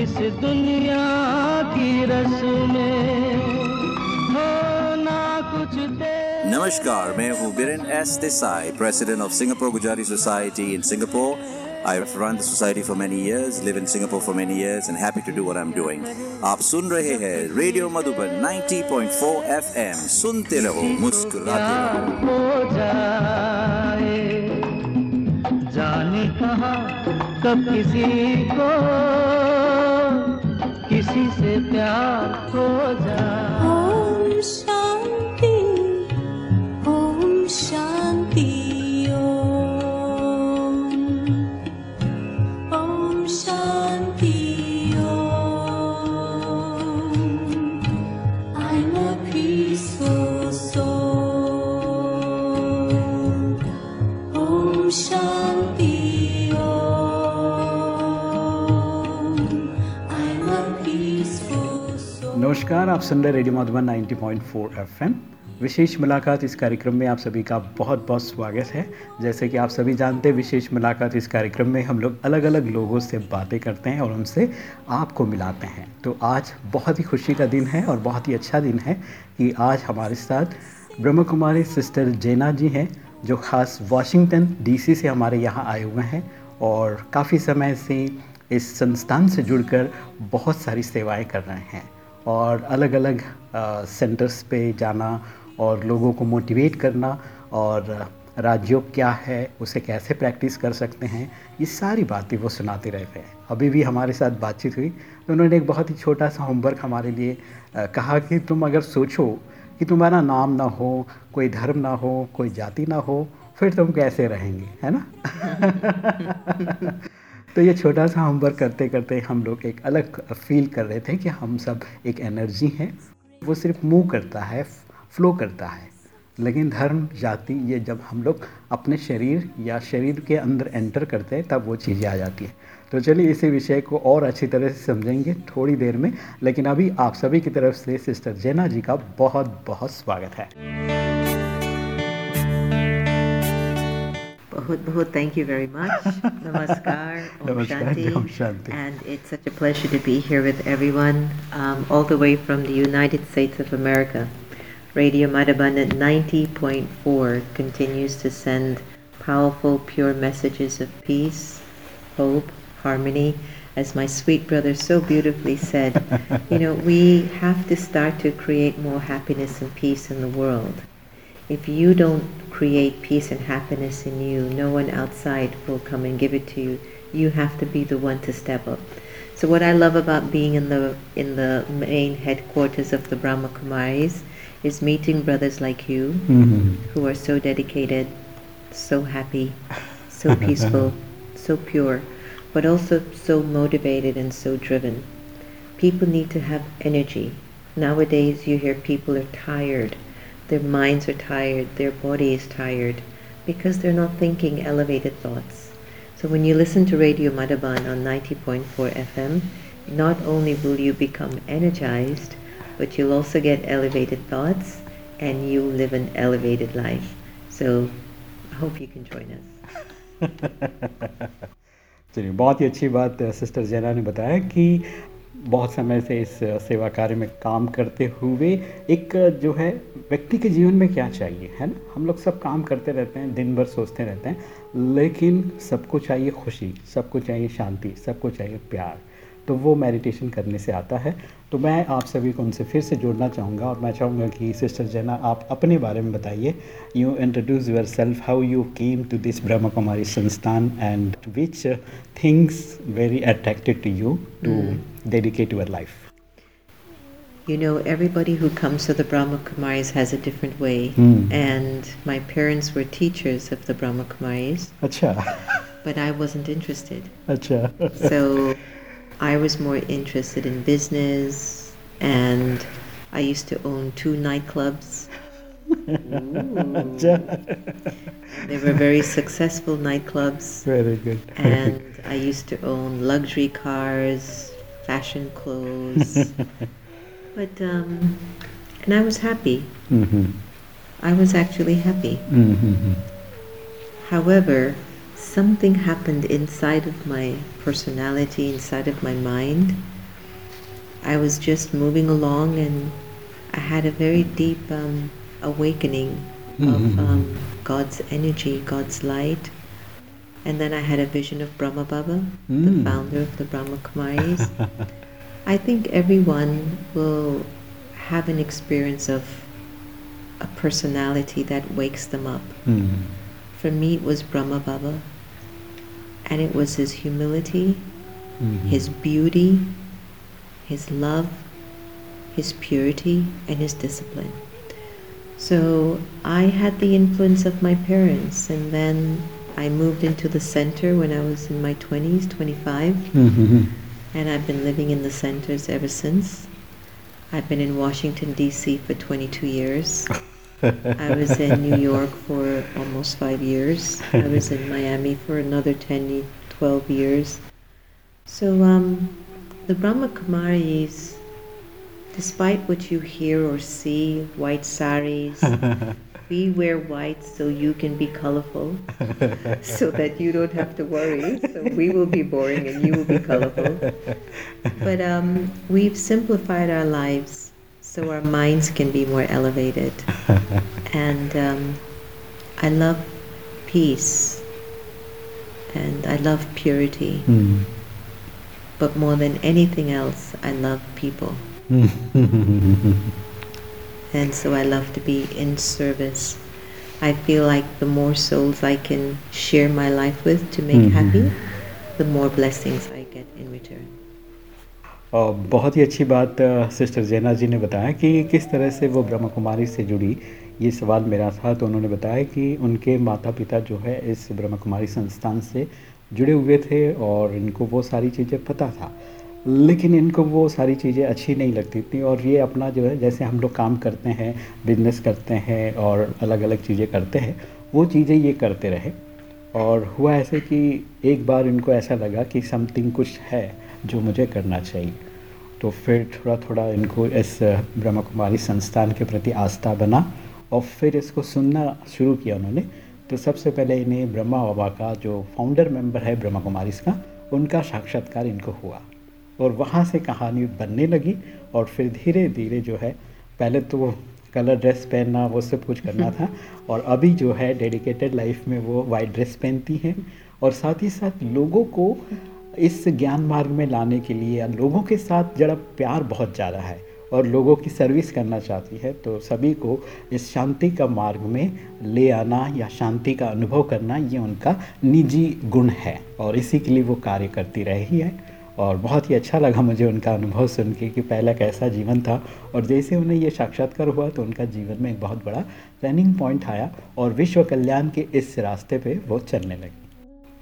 इस दुनिया की रस्में। हो ना कुछ दे। नमस्कार मैं हूँ Biren S Desai president of Singapore Gujarati society in Singapore I've run the society for many years, live in Singapore for many years, and happy to do what I'm doing. आप सुन रहे हैं रेडियो मधुबन 90.4 FM सुनते रहो मुस्कुराते रहो जाने कहा कब किसी को से प्यार हो जाए। नमस्कार, आप सुन रहे रेडियो मधुबन 90.4 एफएम। विशेष मुलाकात इस कार्यक्रम में आप सभी का बहुत बहुत स्वागत है। जैसे कि आप सभी जानते हैं, विशेष मुलाकात इस कार्यक्रम में हम लोग अलग अलग लोगों से बातें करते हैं और उनसे आपको मिलाते हैं। तो आज बहुत ही खुशी का दिन है और बहुत ही अच्छा दिन है कि आज हमारे साथ ब्रह्म कुमारी सिस्टर जेना जी हैं, जो ख़ास वाशिंगटन डीसी से हमारे यहाँ आए हुए हैं और काफ़ी समय से इस संस्थान से जुड़कर बहुत सारी सेवाएँ कर रहे हैं। और अलग अलग सेंटर्स पे जाना और लोगों को मोटिवेट करना और राजयोग क्या है उसे कैसे प्रैक्टिस कर सकते हैं ये सारी बातें वो सुनाते रहते हैं। अभी भी हमारे साथ बातचीत हुई तो उन्होंने एक बहुत ही छोटा सा होमवर्क हमारे लिए कहा कि तुम अगर सोचो कि तुम्हारा नाम ना हो कोई धर्म ना हो कोई जाति ना हो फिर तुम कैसे रहेंगे है ना? तो ये छोटा सा होमवर्क करते करते हम लोग एक अलग फील कर रहे थे कि हम सब एक एनर्जी है। वो सिर्फ़ मूव करता है फ्लो करता है। लेकिन धर्म, जाति, ये जब हम लोग अपने शरीर या शरीर के अंदर एंटर करते हैं, तब वो चीज़ें आ जाती हैं। तो चलिए इसी विषय को और अच्छी तरह से समझेंगे थोड़ी देर में। लेकिन अभी आप सभी की तरफ़ से सिस्टर जेना जी का बहुत बहुत स्वागत है। Bahut Bahut, thank you very much. Namaskar, Om Namaskar, Shanti. Om Shanti. And it's such a pleasure to be here with everyone, um, all the way from the United States of America. Radio Madhaban at 90.4 continues to send powerful, pure messages of peace, hope, harmony. As my sweet brother so beautifully said, you know, we have to start to create more happiness and peace in the world. If you don't create peace and happiness in you, no one outside will come and give it to you. You have to be the one to step up. So what I love about being in the in the main headquarters of the Brahma Kumaris is meeting brothers like you mm-hmm. who are so dedicated, so happy, so peaceful, so pure, but also so motivated and so driven. People need to have energy. Nowadays, you hear people are tired. Their minds are tired. Their body is tired because they're not thinking elevated thoughts. So when you listen to Radio Madhaban on 90.4 FM, not only will you become energized, but you'll also get elevated thoughts and you live an elevated life. So I hope you can join us. चलिए बहुत ही अच्छी बात sister जैना ने बताया कि बहुत समय से इस सेवा कार्य में काम करते हुए एक जो है, व्यक्ति के जीवन में क्या चाहिए, है ना? हम लोग सब काम करते रहते हैं, दिन भर सोचते रहते हैं, लेकिन सबको चाहिए खुशी, सबको चाहिए शांति, सबको चाहिए प्यार तो वो मेडिटेशन करने से आता है तो मैं आप सभी को उनसे फिर से जोड़ना चाहूँगा और मैं चाहूँगा कि सिस्टर जैना आप अपने बारे में बताइए you introduce yourself how you came to this Brahma Kumari संस्थान and which things very attracted to you to dedicate your life You know, everybody who comes to the Brahma Kumaris has a different way. Hmm. And my parents were teachers of the Brahma Kumaris, अच्छा but I wasn't interested. अच्छा So I was more interested in business, and I used to own two nightclubs. they were very successful nightclubs. Very good. And I used to own luxury cars, fashion clothes. but, um, and I was happy. Mm-hmm. I was actually happy. Mm-hmm. However, something happened inside of my personality, inside of my mind. I was just moving along and I had a very deep um, awakening of um, God's energy, God's light. And then I had a vision of Brahma Baba, the Mm. founder of the Brahma Kumaris. I think everyone will have an experience of a personality that wakes them up. Hmm. For me, it was Brahma Baba, and it was his humility, Hmm. his beauty, his love, his purity, and his discipline. So I had the influence of my parents, and then I moved into the center when I was in my 20s, 25, Hmm. and I've been living in the centers ever since. I've been in Washington, D.C. for 22 years. I was in New York for almost five years. I was in Miami for another 10, 12 years. So, um, the Brahma Kumaris, despite what you hear or see, white saris, we wear white so you can be colorful, so that you don't have to worry. So we will be boring and you will be colorful. But um, we've simplified our lives so our minds can be more elevated. And um, I love peace and I love purity. Hmm. But more than anything else, I love people. And so I love to be in service. I feel like the more souls I can share my life with to make Mhm. happy, the more blessings I get in return. बहुत ही अच्छी बात sister जैना जी ने बताया कि किस तरह से वो ब्रह्म कुमारी से जुड़ी। ये सवाल मेरा था तो उन्होंने बताया कि उनके माता पिता जो है इस ब्रह्मा कुमारी संस्थान से जुड़े हुए थे और इनको वो सारी चीज़ें पता था। लेकिन इनको वो सारी चीज़ें अच्छी नहीं लगती थी और ये अपना जो है, जैसे हम लोग काम करते हैं, बिज़नेस करते हैं और अलग अलग चीज़ें करते हैं, वो चीज़ें ये करते रहे। और हुआ ऐसे कि एक बार इनको ऐसा लगा कि समथिंग कुछ है जो मुझे करना चाहिए। तो फिर थोड़ा थोड़ा इनको इस ब्रह्मा कुमारी संस्थान के प्रति आस्था बना और फिर इसको सुनना शुरू किया उन्होंने। तो सबसे पहले इन्हें ब्रह्मा बाबा का जो फाउंडर मेंबर है ब्रह्मा कुमारी का उनका साक्षात्कार इनको हुआ और वहाँ से कहानी बनने लगी और फिर धीरे धीरे जो है, पहले तो कलर ड्रेस पहनना वो सब कुछ करना था। और अभी जो है डेडिकेटेड लाइफ में वो वाइट ड्रेस पहनती हैं। और साथ ही साथ लोगों को इस ज्ञान मार्ग में लाने के लिए या लोगों के साथ जरा प्यार बहुत ज़्यादा है और लोगों की सर्विस करना चाहती है तो सभी को इस शांति का मार्ग में ले आना या शांति का अनुभव करना ये उनका निजी गुण है। और इसी के लिए वो कार्य करती रही है। और बहुत ही अच्छा लगा मुझे उनका अनुभव सुन के कि पहला कैसा जीवन था। और जैसे उन्हें ये साक्षात्कार हुआ तो उनका जीवन में एक बहुत बड़ा टर्निंग पॉइंट आया और विश्व कल्याण के इस रास्ते पे वो चलने लगी।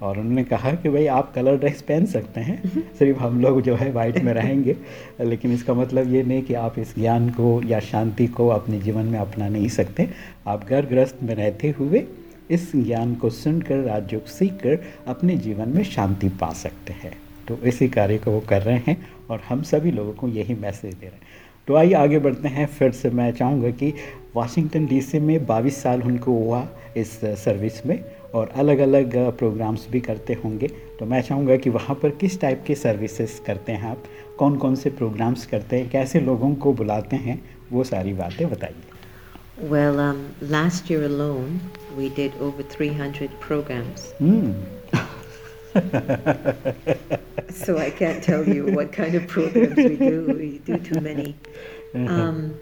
और उन्होंने कहा कि भाई आप कलर ड्रेस पहन सकते हैं। सिर्फ़ हम लोग जो है वाइट में रहेंगे। लेकिन इसका मतलब ये नहीं कि आप इस ज्ञान को या शांति को अपने जीवन में अपना नहीं सकते। आप घर ग्रस्त में रहते हुए इस ज्ञान को सुनकर राजयोग सीख कर अपने जीवन में शांति पा सकते हैं। तो इसी कार्य को वो कर रहे हैं और हम सभी लोगों को यही मैसेज दे रहे हैं। तो आइए आगे बढ़ते हैं। फिर से मैं चाहूँगा कि वाशिंगटन डीसी में 22 साल उनको हुआ इस सर्विस में और अलग अलग प्रोग्राम्स भी करते होंगे। तो मैं चाहूँगा कि वहाँ पर किस टाइप के सर्विसेज़ करते हैं आप? कौन कौन से प्रोग्राम्स करते हैं? कैसे लोगों को बुलाते हैं? वो सारी बातें बताइए। Um, last year alone, we did over 300 programs. so I can't tell you what kind of programs we do. We do too many. Uh-huh. Um,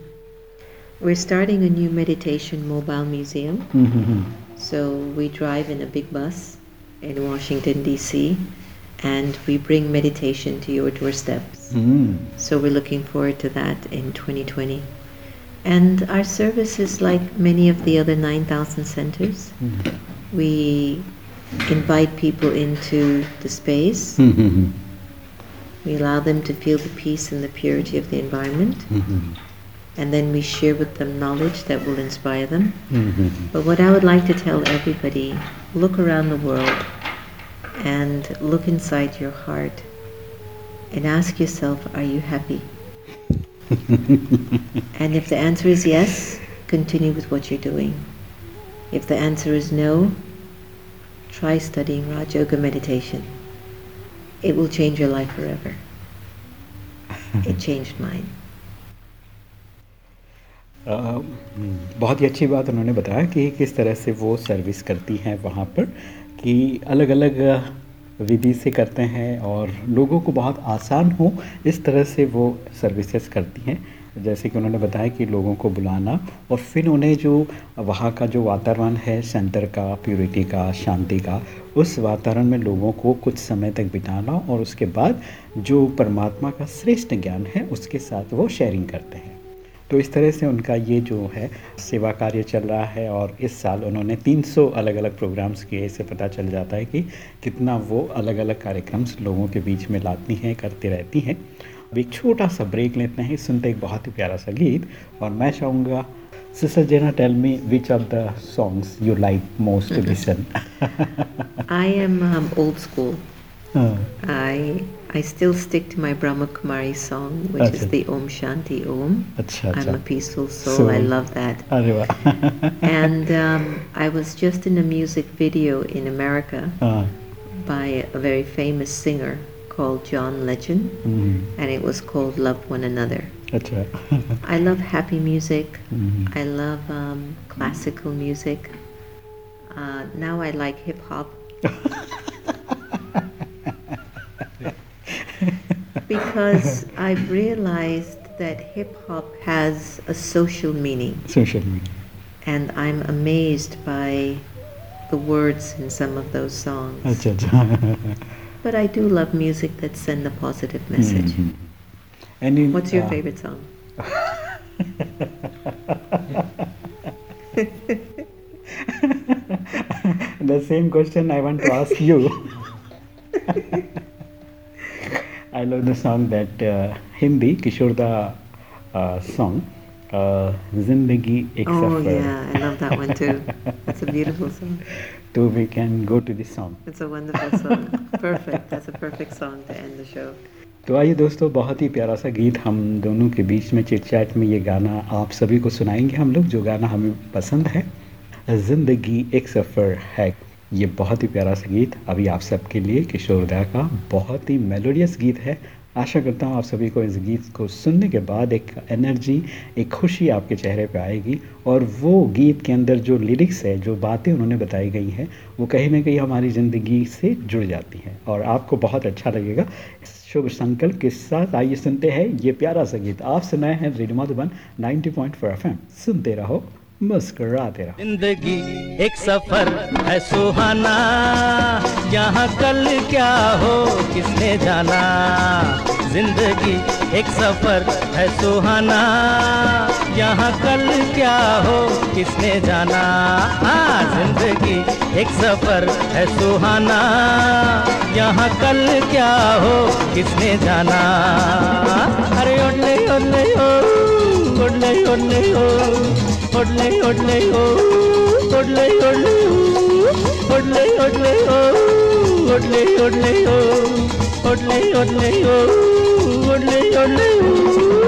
we're starting a new meditation mobile museum. Mm-hmm. So we drive in a big bus in Washington, D.C., and we bring meditation to your doorsteps. Mm-hmm. So we're looking forward to that in 2020. And our service is like many of the other 9,000 centers. Mm-hmm. We invite people into the space. Mm-hmm. We allow them to feel the peace and the purity of the environment. Mm-hmm. And then we share with them knowledge that will inspire them. Mm-hmm. But what I would like to tell everybody look around the world and look inside your heart and ask yourself, are you happy? and if the answer is yes, continue with what you're doing. If the answer is no, try studying Raj Yoga meditation. It will change your life forever. it changed mine. अ, बहुत ही अच्छी बात उन्होंने बताया कि किस तरह से वो सर्विस करती हैं वहाँ पर कि अलग अलग विधि से करते हैं और लोगों को बहुत आसान हो इस तरह से वो सर्विसेज़ करती हैं जैसे कि उन्होंने बताया कि लोगों को बुलाना और फिर उन्हें जो वहाँ का जो वातावरण है, सेंटर का प्योरिटी का, शांति का, उस वातावरण में लोगों को कुछ समय तक बिताना और उसके बाद जो परमात्मा का श्रेष्ठ ज्ञान है, उसके साथ वो शेयरिंग करते हैं। तो इस तरह से उनका ये जो है, सेवा कार्य चल रहा है और इस साल उन्होंने 300 अलग अलग प्रोग्राम्स किए इससे पता चल जाता है कि कितना वो अलग अलग कार्यक्रम्स लोगों के बीच में लाती हैं, करती रहती हैं। अब एक छोटा सा ब्रेक लेते हैं सुनते एक बहुत ही प्यारा सा गीत और मैं चाहूँगा sister Jenna tell me which of the songs you like most to listen I am um, old school. I I still stick to my Brahma Kumari song, which Acha. is the Om Shanti Om. अच्छा I'm अच्छा a peaceful soul. So- I love that. अरे वाह and um, I was just in a music video in America हाँ by a very famous singer called John Legend, mm. and it was called Love One Another. That's right. I love happy music. Mm. I love um, classical music. Uh, now I like hip hop. because I've realized that hip hop has a social meaning. Social meaning. And I'm amazed by the words in some of those songs. but I do love music that send a positive message. Mm-hmm. And in, what's your uh, favorite song? the same question I want to ask you. I love the song that uh, Hindi Kishore da uh, song. Uh, Zindagi Ek Oh yeah, I love that one too. That's a beautiful song. So we can go to this song. It's a wonderful song. Perfect. That's a perfect song to end the show. तो आइए दोस्तों बहुत ही प्यारा सा गीत हम दोनों के बीच में चिट चैट में ये गाना आप सभी को सुनाएँगे हम लोग जो गाना हमें पसंद है ज़िंदगी एक सफ़र है ये बहुत ही प्यारा सा गीत अभी आप सबके लिए किशोर किशोरदा का बहुत ही मेलोडियस गीत है आशा करता हूँ आप सभी को इस गीत को सुनने के बाद एक एनर्जी एक खुशी आपके चेहरे पे आएगी और वो गीत के अंदर जो लिरिक्स है, जो बातें उन्होंने बताई गई हैं, वो कहीं ना कहीं हमारी ज़िंदगी से जुड़ जाती हैं और आपको बहुत अच्छा लगेगा। इस शुभ संकल्प के साथ आइए सुनते हैं ये प्यारा सा गीत। आप सुनाए हैं रेडियो मधुबन 90.4 एफएम सुनते रहो। मुस्कुराते रहो। ज़िंदगी एक सफ़र है सुहाना, यहाँ कल क्या हो, किसने जाना? ज़िंदगी एक सफ़र है सुहाना, यहाँ कल क्या हो, किसने जाना? हाँ ज़िंदगी एक सफ़र है सुहाना, यहाँ कल क्या हो, किसने जाना? अरे ओडले ओडले ओ ओडले ओडले ओ। ಒಡ್ಲೆ ಒಡ್ಲೆ ಓ ಒಡ್ಲೆ ಒಡ್ಲೆ ಒಡ್ಲೆ ಒಡ್ಲೆ ಓ ಒಡ್ಲೆ ಒಡ್ಲೆ ಓ ಒಡ್ಲೆ ಒಡ್ಲೆ ಓ ಒಡ್ಲೆ ಒಡ್ಲೆ ಓ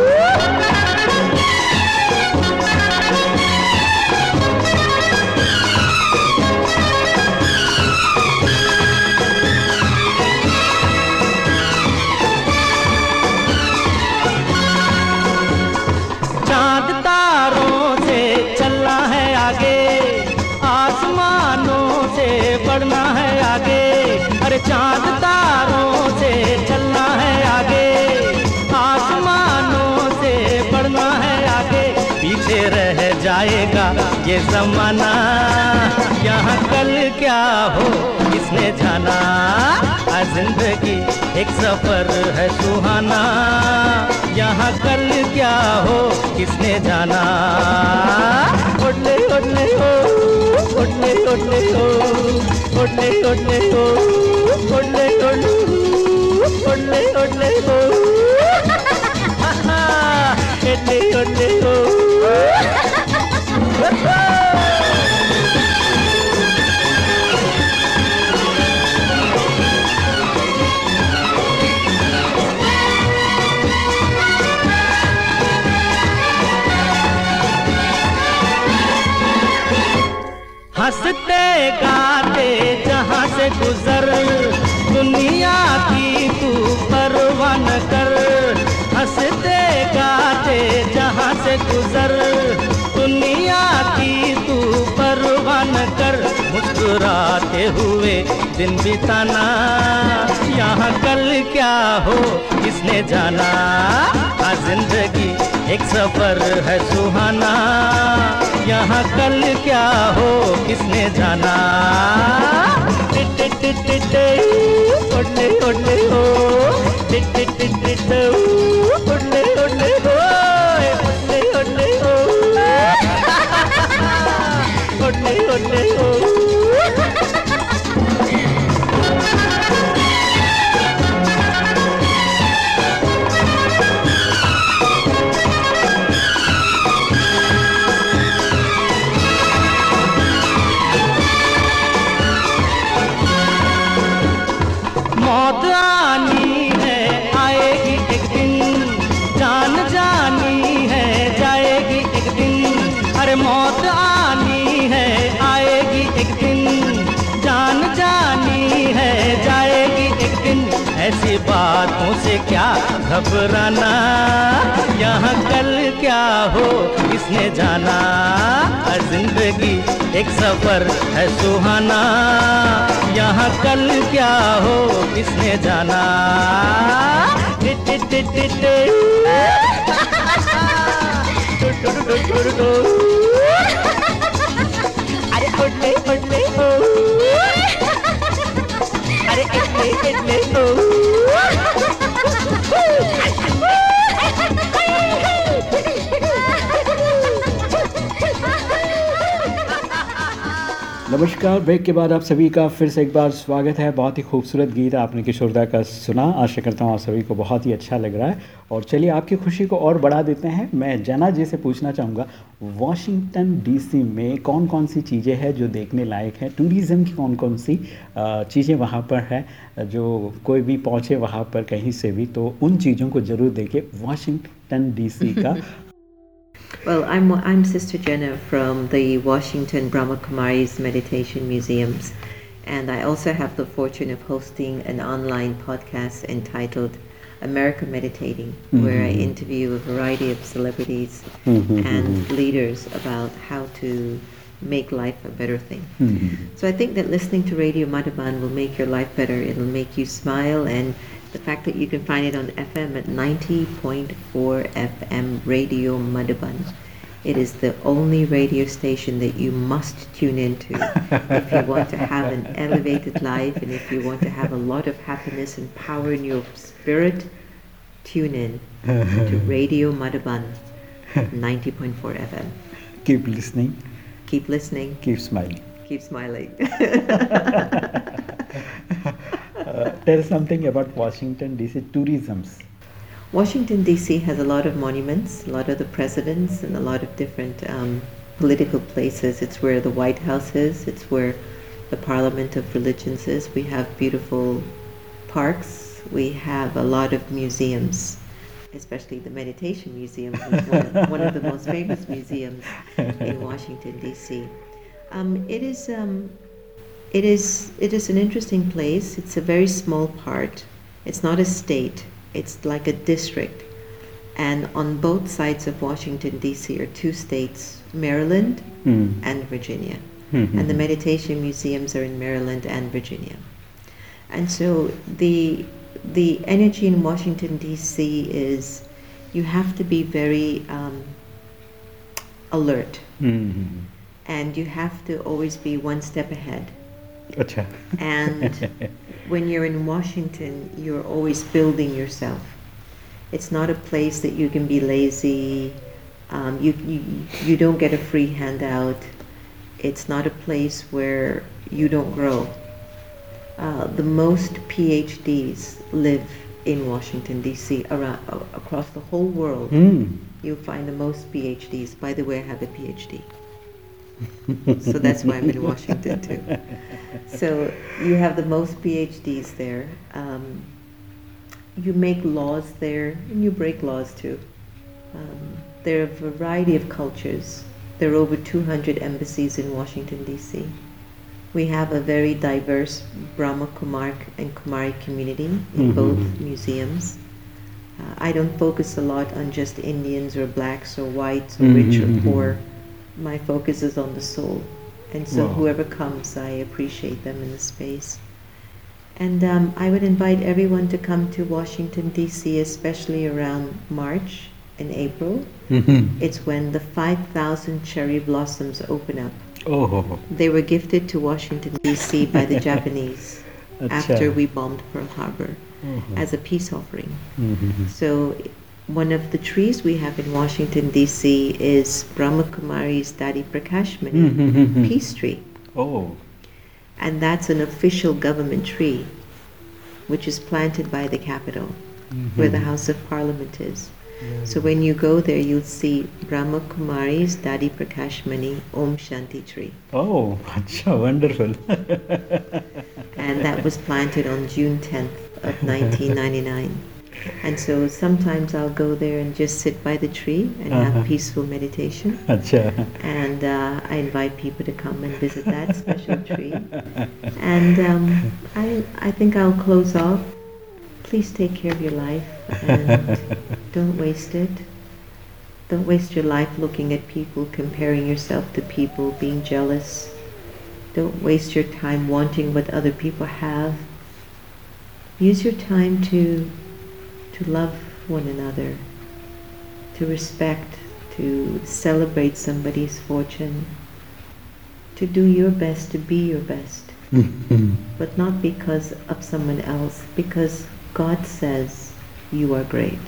जमाना। यहाँ कल क्या हो, किसने जाना? ज़िंदगी एक सफ़र है सुहाना। यहाँ कल क्या हो, किसने जाना? उठने उठने हो उठने उठने हो उठने उठने हो उठने उठले उठने उठले हो। उठले उठले हो। गाते जहाँ से गुजर। दुनिया की तू परवान कर। हँसते गाते जहाँ से गुजर। दुनिया की तू परवान कर। मुस्कुराते हुए दिन बिताना। यहाँ कल क्या हो, किसने जाना? ज़िंदगी एक सफ़र है सुहाना। यहाँ कल क्या हो किसने जाना? Oh टिट हो मौत आनी है आएगी एक दिन। जान जानी है जाएगी एक दिन। ऐसी बातों से क्या घबराना? यहाँ कल क्या हो किसने जाना? हर ज़िंदगी एक सफ़र है सुहाना। यहाँ कल क्या हो किसने जाना? टिट टिट टिट टिट। टिट। टु टु टु टु टु टु। अरे उठले उठले हो अरे इटले नमस्कार, ब्रेक के बाद आप सभी का फिर से एक बार स्वागत है। बहुत ही खूबसूरत गीत आपने किशोरदा का सुना। आशा करता हूँ आप सभी को बहुत ही अच्छा लग रहा है। और चलिए, आपकी खुशी को और बढ़ा देते हैं। मैं जना जी से पूछना चाहूँगा वॉशिंगटन डीसी में कौन कौन सी चीज़ें हैं जो देखने लायक है? टूरिज़्म की कौन कौन सी चीज़ें वहाँ पर है? जो कोई भी पहुँचे वहाँ पर कहीं से भी तो उन चीज़ों को ज़रूर देखे वॉशिंगटन डीसी का Well, I'm, I'm Sister Jenna from the Washington Brahma Kumaris Meditation Museums, and I also have the fortune of hosting an online podcast entitled America Meditating, where I mm-hmm. interview a variety of celebrities mm-hmm. and leaders about how to make life a better thing. Mm-hmm. So I think that listening to Radio Madhaban will make your life better. It'll make you smile, and the fact that you can find it on FM at 90.4 FM Radio Madhuban. It is the only radio station that you must tune into if you want to have an elevated life and if you want to have a lot of happiness and power in your spirit. Tune in to Radio Madhuban 90.4 FM. Keep listening. Keep listening. Keep smiling. Keep smiling. Uh, tell us something about Washington DC tourisms. Washington, D.C. has a lot of monuments, a lot of the presidents, and a lot of different um, political places. It's where the White House is, it's where the Parliament of Religions is. We have beautiful parks, we have a lot of museums, especially the Meditation Museum, which is one of, one of the most famous museums in Washington, D.C. Um, it is. Um, it is it is an interesting place. It's a very small part. It's not a state. It's like a district. And on both sides of Washington D.C. are two states, Maryland Hmm. and Virginia. Mhm. And the meditation museums are in Maryland and Virginia. And so the the energy in Washington D.C. is you have to be very um, alert Hmm. and you have to always be one step ahead अच्छा And when you're in Washington, you're always building yourself. It's not a place that you can be lazy. Um, you, you, you don't get a free handout. It's not a place where you don't grow. Uh, the most PhDs live in Washington, D.C., around, a- across the whole world. Hmm. You'll find the most PhDs. By the way, I have a PhD. so that's why I'm in Washington too. So you have the most PhDs there. Um, you make laws there, and you break laws too. Um, there are a variety of cultures. There are over 200 embassies in Washington, D.C. We have a very diverse Brahma Kumar and Kumari community in Mhm. both museums. Uh, I don't focus a lot on just Indians or blacks or whites or rich Mhm, or mhm, poor my focus is on the soul. And so wow. whoever comes, I appreciate them in the space. And um, I would invite everyone to come to Washington, D.C., especially around March and April. Mm-hmm. It's when the 5,000 cherry blossoms open up. Oh. They were gifted to Washington, D.C. by the Japanese after we bombed Pearl Harbor uh-huh. as a peace offering. Mm-hmm. So one of the trees we have in Washington, D.C. is Brahmakumari's Dadi Prakashmani, mm-hmm, mm-hmm. peace tree. Oh. And that's an official government tree, which is planted by the Capitol, mm-hmm. where the House of Parliament is. Yeah. So when you go there, you'll see Brahmakumari's Dadi Prakashmani Om Shanti tree. Oh, acha, wonderful. and that was planted on June 10th of 1999. And so sometimes I'll go there and just sit by the tree and uh-huh. have peaceful meditation. And uh, I invite people to come and visit that special tree. And um, I, I think I'll close off. Please take care of your life and don't waste it. Don't waste your life looking at people, comparing yourself to people, being jealous. Don't waste your time wanting what other people have. Use your time to to love one another, to respect, to celebrate somebody's fortune, to do your best, to be your best, Mhm. but not because of someone else, because God says you are great.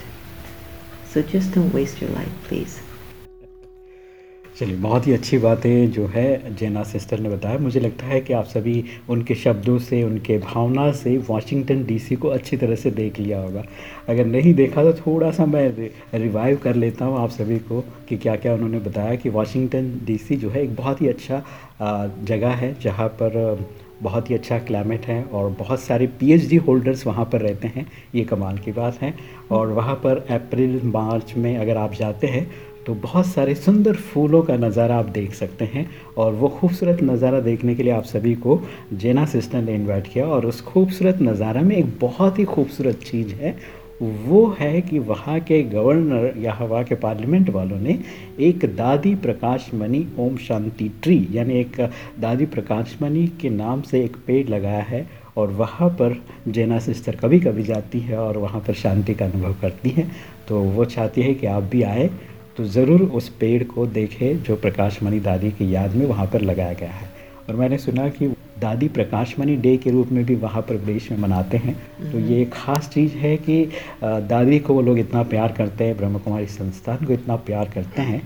So just don't waste your life, please. चलिए, बहुत ही अच्छी बातें जो है जेना sister ने बताया। मुझे लगता है कि आप सभी उनके शब्दों से, उनके भावना से वाशिंगटन डीसी को अच्छी तरह से देख लिया होगा। अगर नहीं देखा तो थोड़ा सा मैं रिवाइव कर लेता हूँ आप सभी को कि क्या क्या उन्होंने बताया कि वाशिंगटन डीसी जो है एक बहुत ही अच्छा जगह है जहाँ पर बहुत ही अच्छा क्लाइमेट है और बहुत सारे पीएचडी होल्डर्स वहाँ पर रहते हैं। ये कमाल की बात है। और वहाँ पर अप्रैल मार्च में अगर आप जाते हैं तो बहुत सारे सुंदर फूलों का नज़ारा आप देख सकते हैं और वो खूबसूरत नज़ारा देखने के लिए आप सभी को जेना सिस्टर ने इनवाइट किया और उस खूबसूरत नज़ारा में एक बहुत ही खूबसूरत चीज़ है। वो है कि वहाँ के गवर्नर या वहाँ के पार्लियामेंट वालों ने एक दादी प्रकाश मणि ओम शांति ट्री यानी एक दादी प्रकाश मणि के नाम से एक पेड़ लगाया है और वहाँ पर जेना सिस्टर कभी कभी जाती है और वहाँ पर शांति का अनुभव करती है। तो वो चाहती है कि आप भी आए तो ज़रूर उस पेड़ को देखें जो प्रकाशमणि दादी की याद में वहाँ पर लगाया गया है। और मैंने सुना कि दादी प्रकाशमणि डे के रूप में भी वहाँ पर देश में मनाते हैं। तो ये एक ख़ास चीज़ है कि दादी को वो लोग इतना प्यार करते हैं ब्रह्म कुमारी संस्थान को इतना प्यार करते हैं।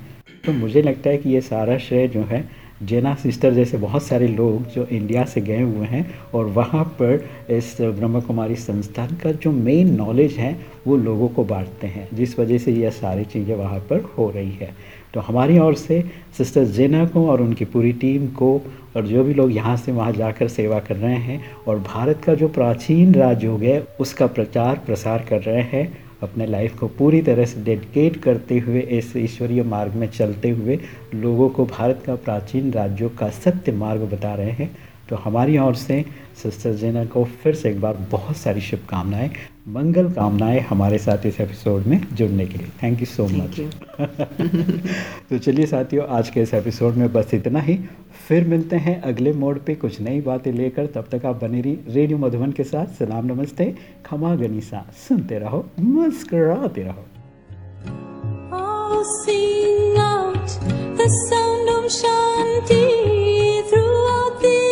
तो मुझे लगता है कि ये सारा श्रेय जो है जेना सिस्टर जैसे बहुत सारे लोग जो इंडिया से गए हुए हैं और वहाँ पर इस ब्रह्म कुमारी संस्थान का जो मेन नॉलेज है, वो लोगों को बांटते हैं, जिस वजह से यह सारी चीज़ें वहाँ पर हो रही है। तो हमारी ओर से सिस्टर जेना को और उनकी पूरी टीम को और जो भी लोग यहाँ से वहाँ जाकर सेवा कर रहे हैं और भारत का जो प्राचीन राजयोग है, उसका प्रचार प्रसार कर रहे हैं अपने लाइफ को पूरी तरह से डेडिकेट करते हुए इस ईश्वरीय मार्ग में चलते हुए लोगों को भारत का प्राचीन राज्यों का सत्य मार्ग बता रहे हैं। तो हमारी ओर से सिस्टर जेना को फिर से एक बार बहुत सारी शुभकामनाएँ। मंगल कामनाएँ हमारे साथ इस एपिसोड में जुड़ने के लिए। थैंक यू सो मच तो चलिए साथियों आज के इस एपिसोड में बस इतना ही। फिर मिलते हैं अगले मोड पे कुछ नई बातें लेकर। तब तक आप बने रही रेडियो मधुबन के साथ। सलाम नमस्ते। खमा गनीसा। सुनते रहो मुस्कुराते रहो। sing out the sound of Shanti throughout the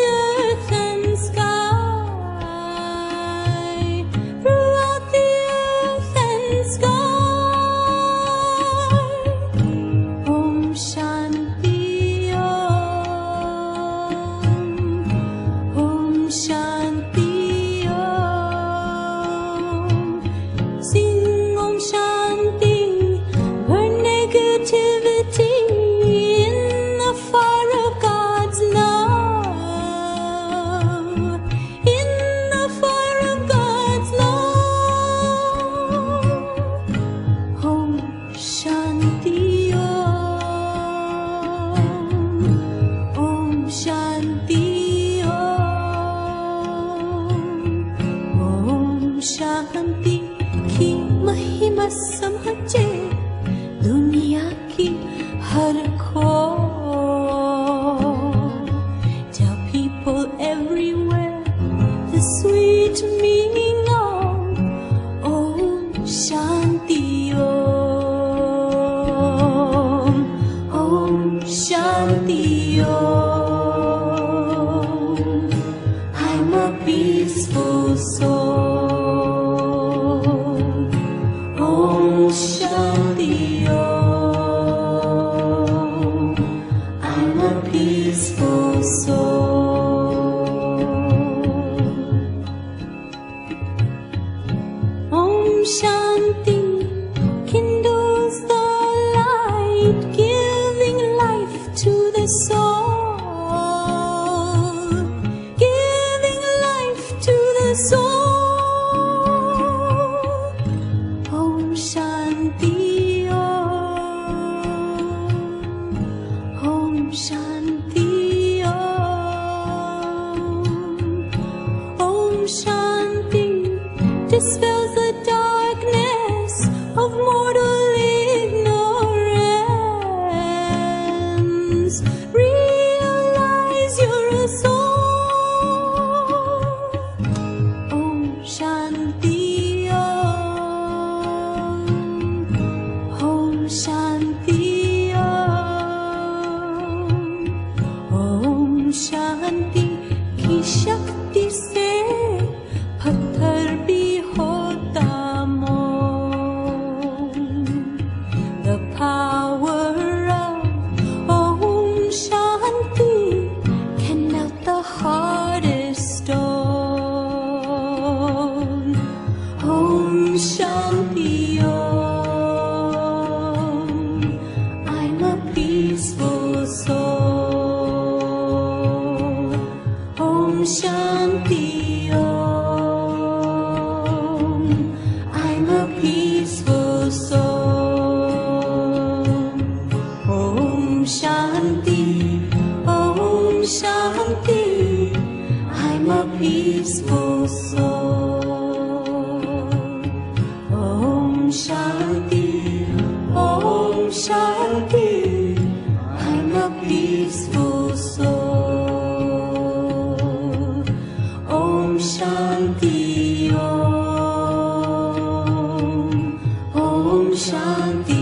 her 山顶。